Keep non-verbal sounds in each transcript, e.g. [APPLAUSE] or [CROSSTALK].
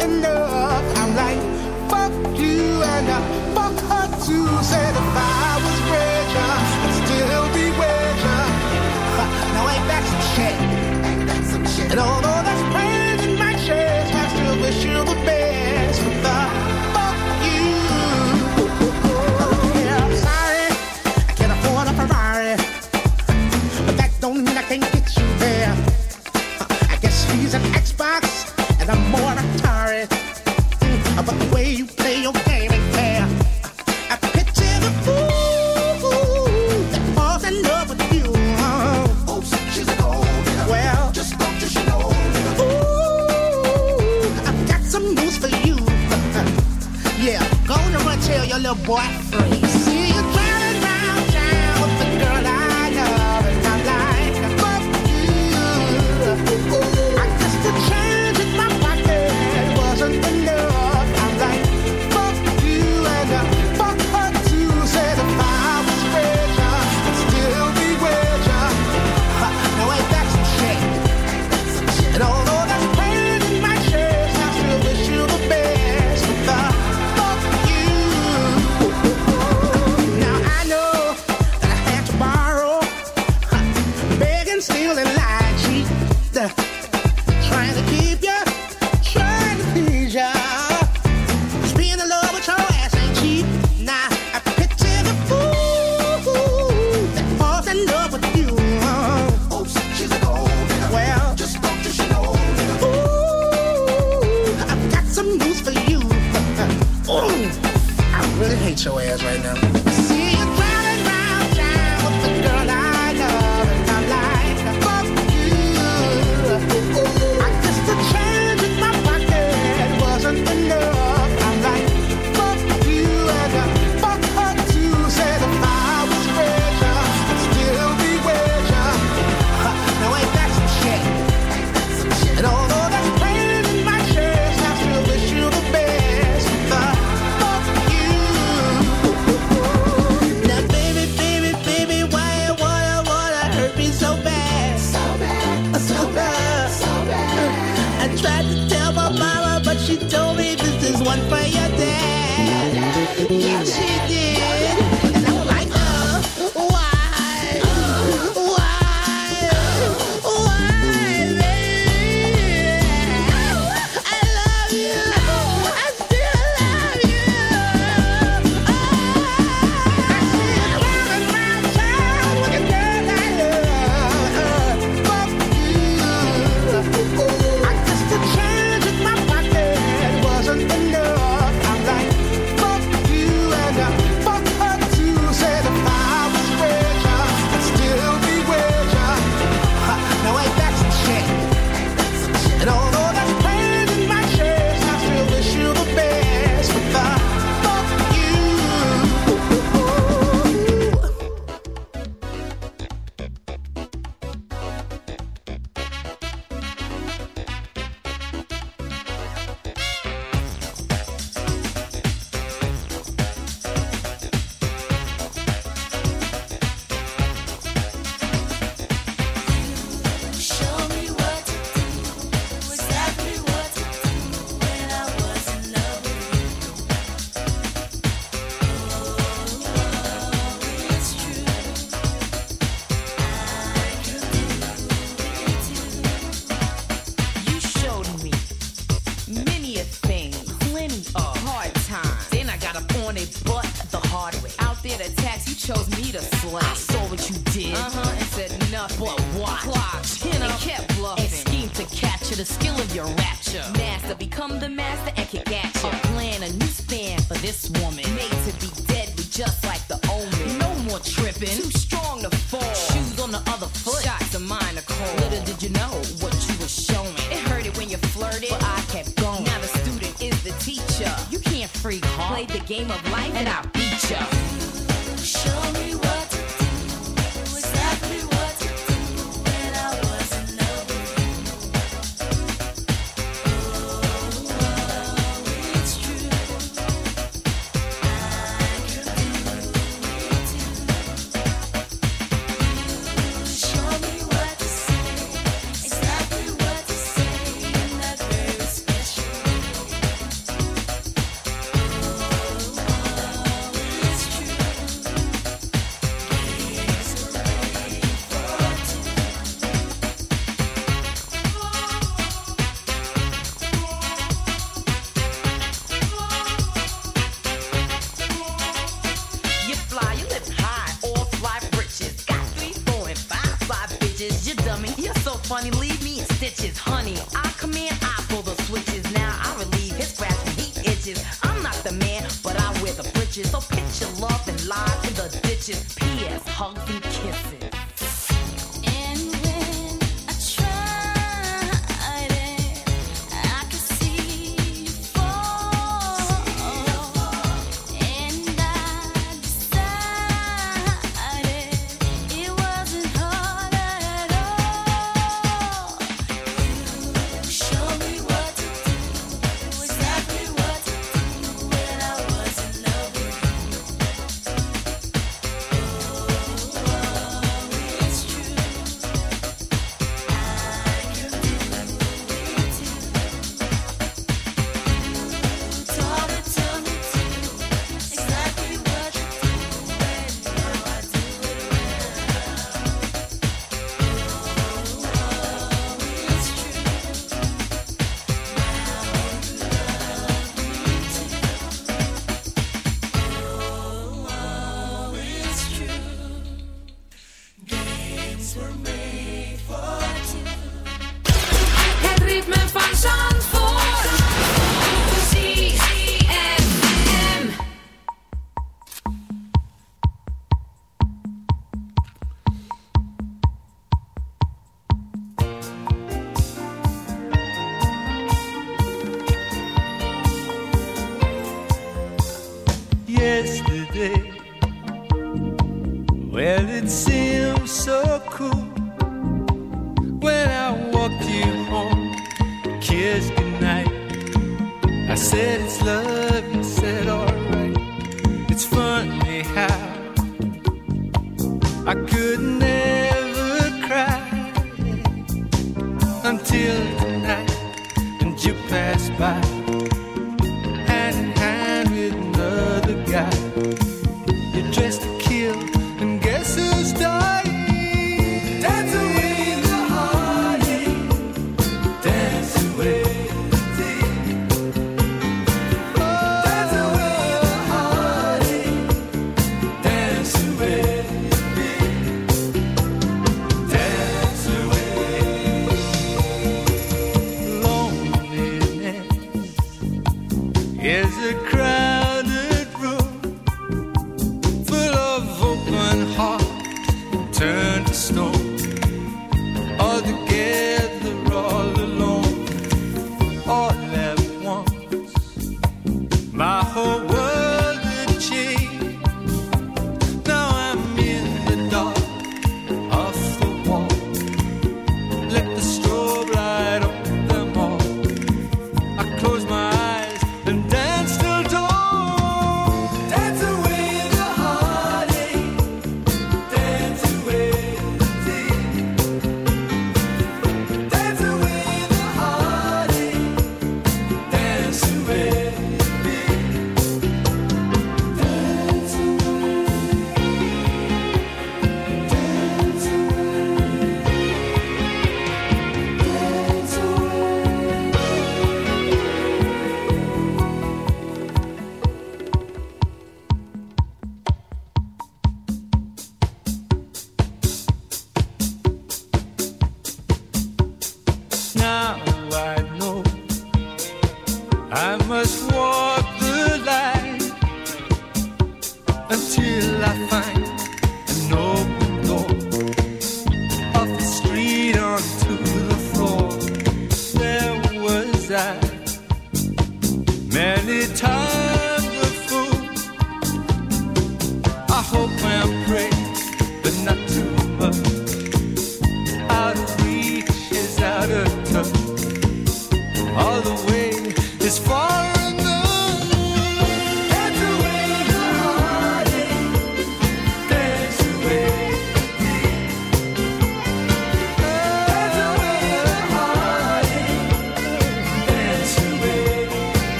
Enough. I'm like, fuck you, and uh, fuck her too. Said if I was richer, I'd still be ya. [LAUGHS] Now ain't that some shit? Ain't that some shit? boyfriend.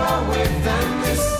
far away than this.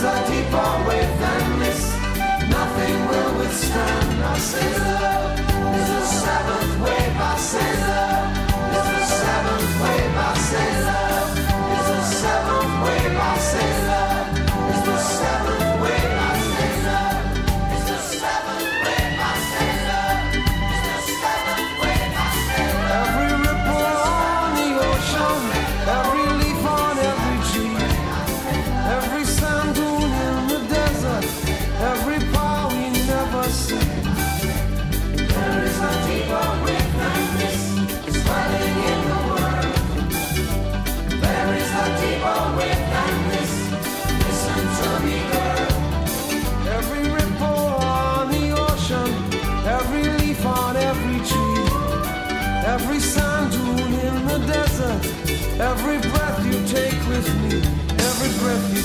is a deeper wave than this. Nothing will withstand our sailor. There's a seventh wave, our sailor. There's a seventh wave.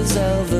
is over.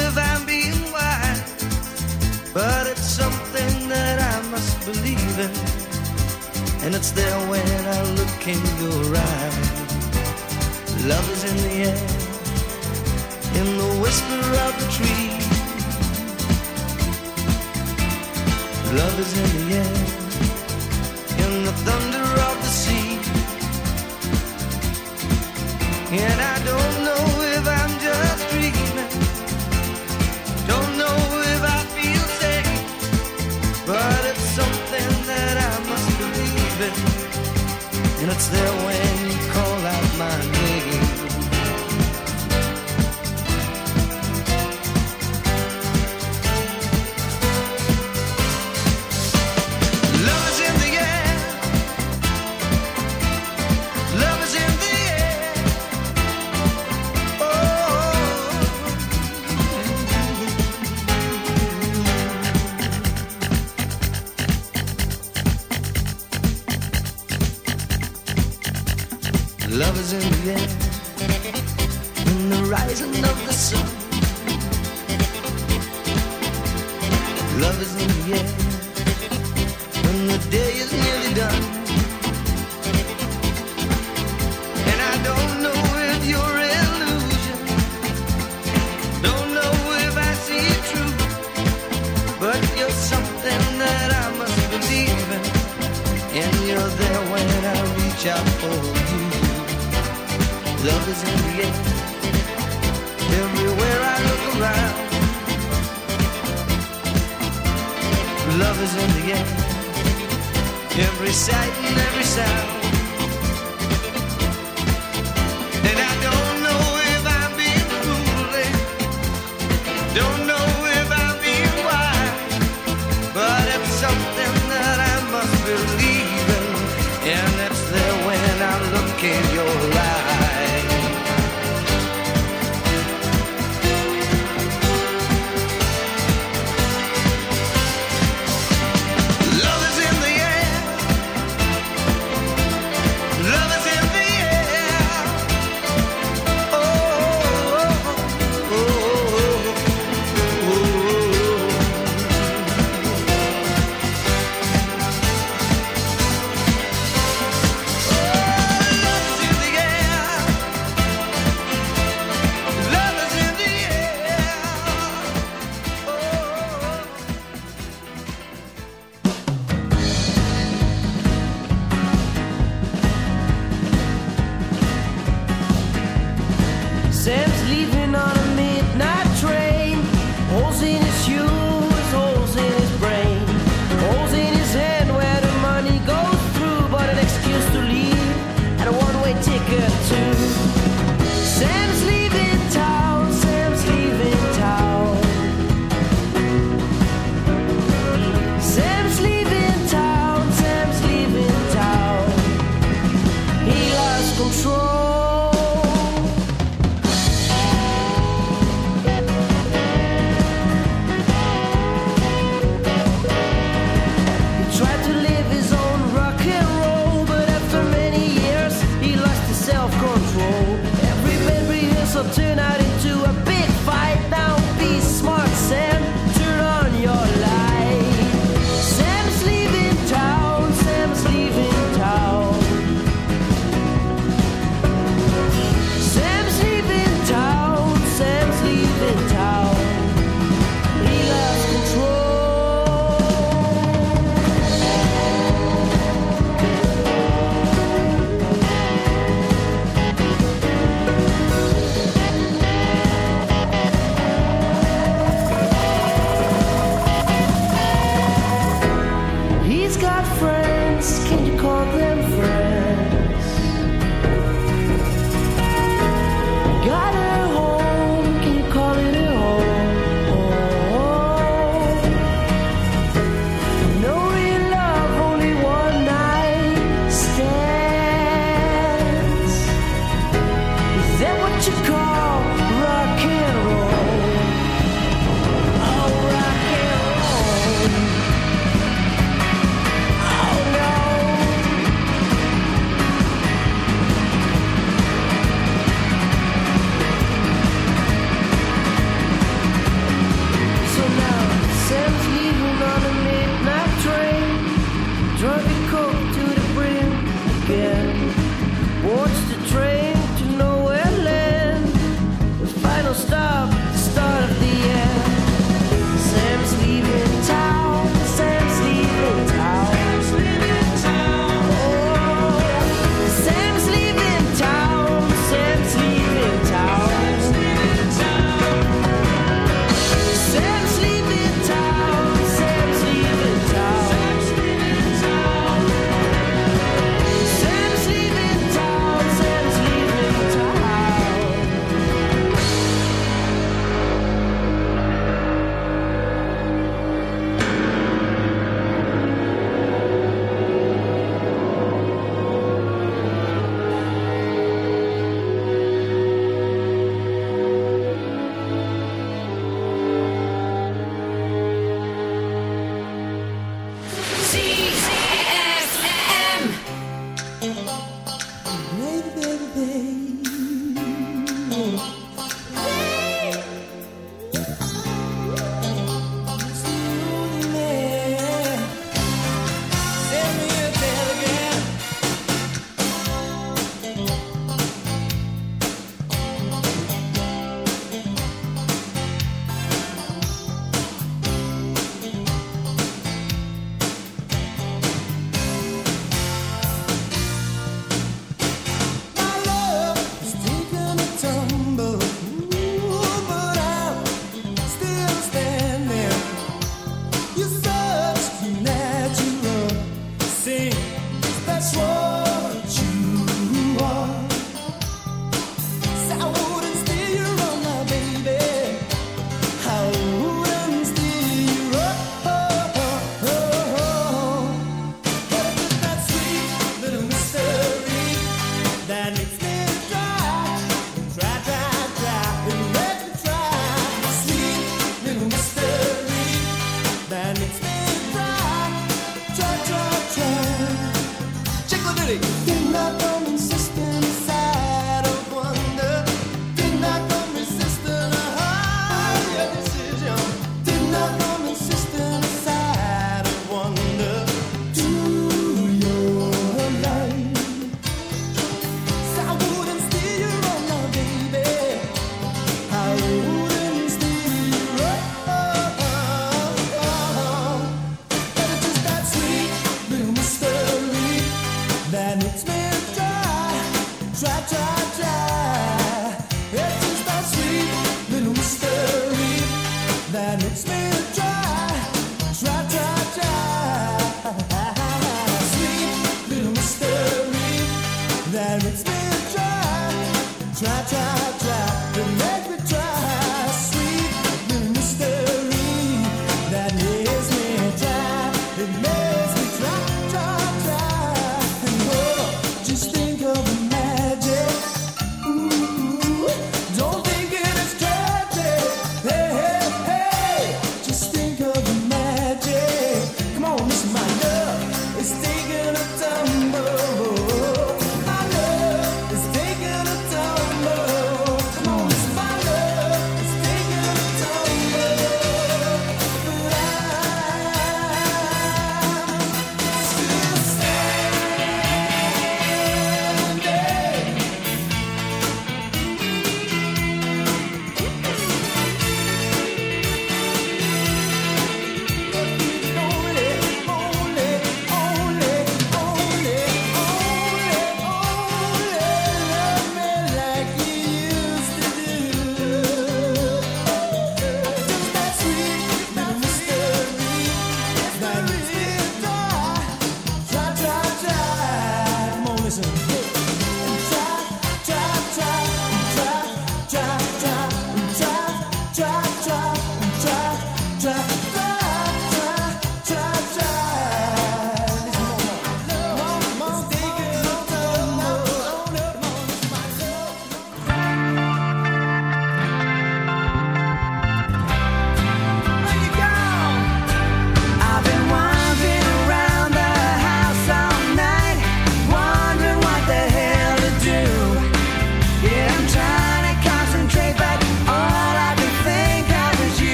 but it's something that I must believe in. And it's there when I look in your eyes. Love is in the air, in the whisper of the tree. Love is in the air, in the thunder of the their way.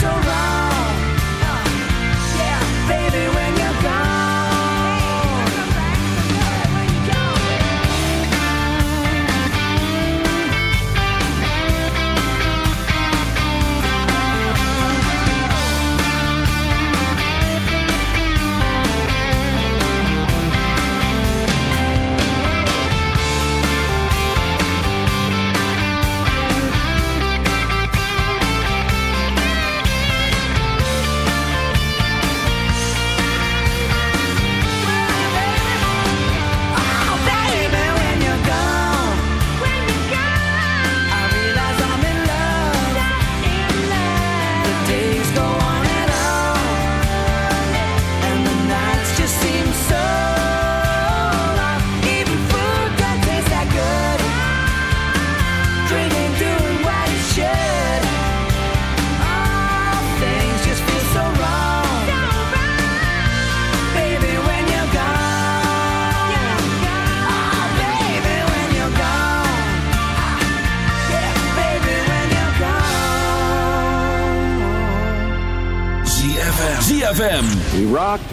So right.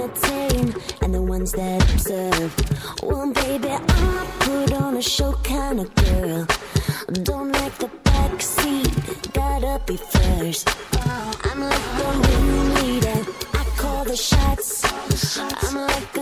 entertain and the ones that observe. Well, baby, I put on a show kind of girl. Don't like the backseat, gotta be first. I'm like the ringleader, I call the shots. I'm like